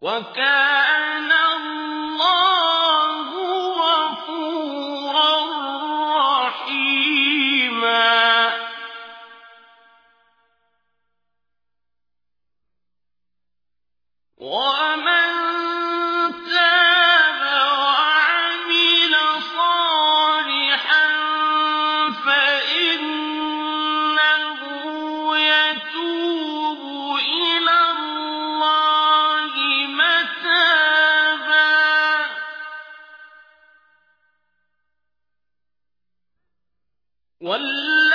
وكان والذين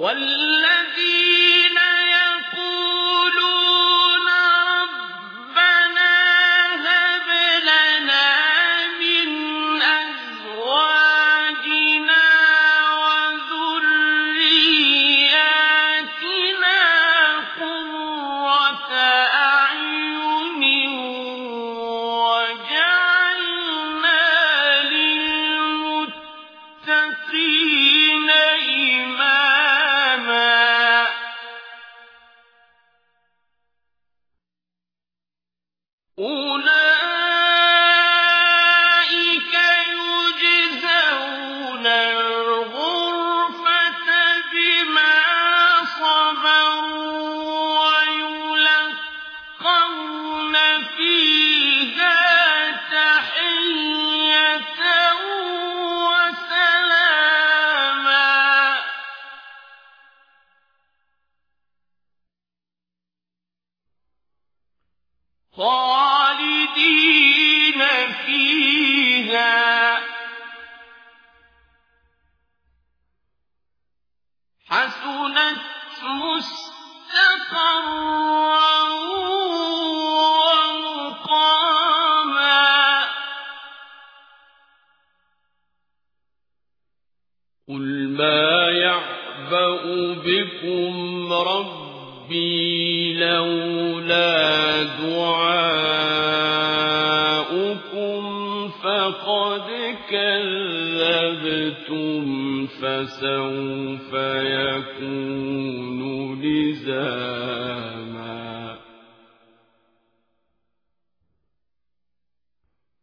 والذين أولئك يجزون الغرفة بما صبروا ويلقون فيها تحية وسلاما. خالدين حسنت مستقرا ومقاما. قل ما يعبأ بكم ربي لولا دعاؤكم فسوف يكون لزاما.